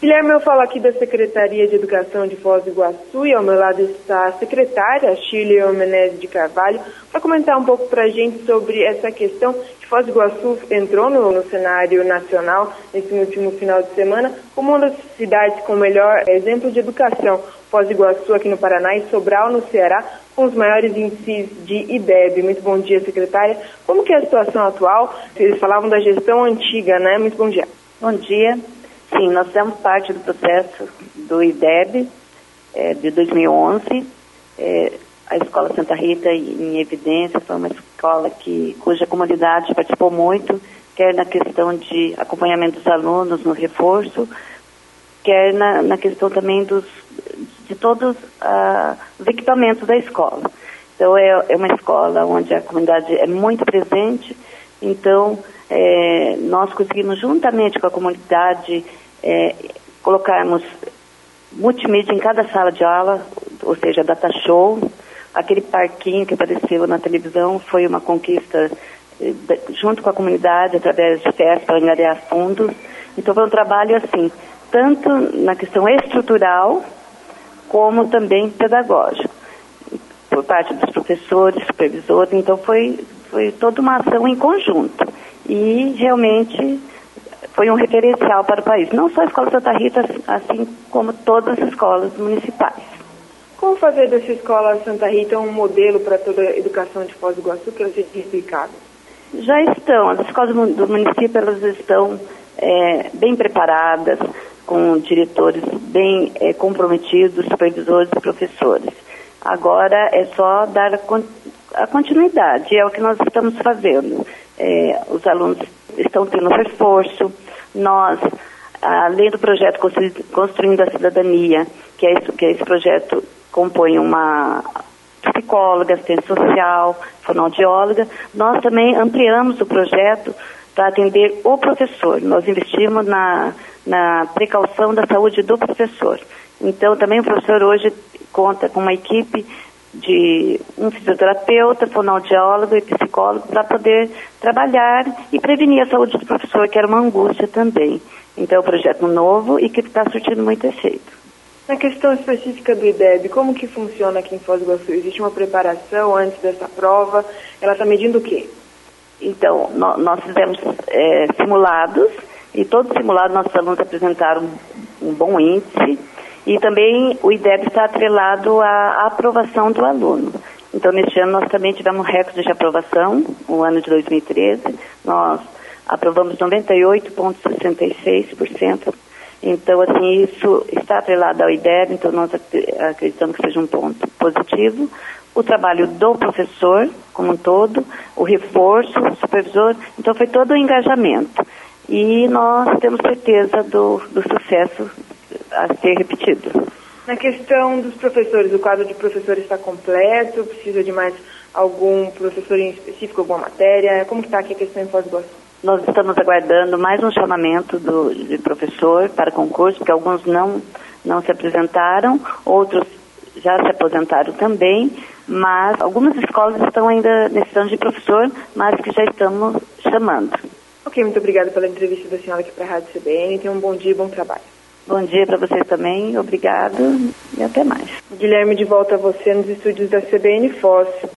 Guilherme, eu falo aqui da Secretaria de Educação de Foz do Iguaçu e ao meu lado está a secretária Shirley Menezes de Carvalho para comentar um pouco para a gente sobre essa questão que Foz do Iguaçu entrou no, no, cenário nacional nesse último final de semana como uma das cidades com melhor exemplo de educação. Foz do Iguaçu aqui no Paraná e Sobral no Ceará com os maiores índices de IDEB. Muito bom dia, secretária. Como que é a situação atual? Eles falavam da gestão antiga, né? Muito bom dia. Bom dia. Sim, nós fizemos parte do processo do IDEB é, de 2011. É, a Escola Santa Rita, em evidência, foi uma escola que, cuja comunidade participou muito, quer na questão de acompanhamento dos alunos no reforço, quer na, na questão também dos, de todos uh, os equipamentos da escola. Então, é, é uma escola onde a comunidade é muito presente, então é, nós conseguimos, juntamente com a comunidade, é, colocarmos multimídia em cada sala de aula, ou seja, data show, aquele parquinho que apareceu na televisão foi uma conquista é, junto com a comunidade, através de festas para angariar fundos. Então foi um trabalho assim, tanto na questão estrutural, como também pedagógico, por parte dos professores, supervisores. Então foi, foi toda uma ação em conjunto e realmente foi um referencial para o país. Não só a Escola Santa Rita, assim como todas as escolas municipais. Como fazer dessa Escola Santa Rita um modelo para toda a educação de Foz do Iguaçu, que você tinha explicado? Já estão. As escolas do município elas estão é, bem preparadas, com diretores bem é, comprometidos, supervisores e professores. Agora é só dar a continuidade, é o que nós estamos fazendo é, os alunos estão tendo reforço. Nós, além do projeto Construindo a Cidadania, que é, isso, que é esse projeto compõe uma psicóloga, assistente social, fonoaudióloga, nós também ampliamos o projeto para atender o professor. Nós investimos na, na precaução da saúde do professor. Então, também o professor hoje conta com uma equipe de um fisioterapeuta, fonoaudiólogo e psicólogo para poder trabalhar e prevenir a saúde do professor, que era uma angústia também. Então, é um projeto novo e que está surtindo muito efeito. Na questão específica do IDEB, como que funciona aqui em Foz do Iguaçu? Existe uma preparação antes dessa prova? Ela está medindo o quê? Então, nós fizemos é, simulados e todos os simulados nossos alunos apresentaram um bom índice e também o IDEB está atrelado à aprovação do aluno. Então, neste ano, nós também tivemos recorde de aprovação, o ano de 2013. Nós aprovamos 98,66%. Então, assim, isso está atrelado ao IDEB, então nós acreditamos que seja um ponto positivo. O trabalho do professor, como um todo, o reforço, o supervisor, então foi todo o engajamento. E nós temos certeza do, do sucesso a ser repetido. Na questão dos professores, o quadro de professores está completo? Precisa de mais algum professor em específico, alguma matéria? Como está aqui a questão em pós-graduação? Nós estamos aguardando mais um chamamento do, de professor para concurso, porque alguns não, não se apresentaram, outros já se aposentaram também, mas algumas escolas estão ainda necessitando de professor, mas que já estamos chamando. Ok, muito obrigada pela entrevista da senhora aqui para a Rádio CBN. Tenha um bom dia e bom trabalho. Bom dia para vocês também, obrigado e até mais. Guilherme, de volta a você nos estúdios da CBN Foz.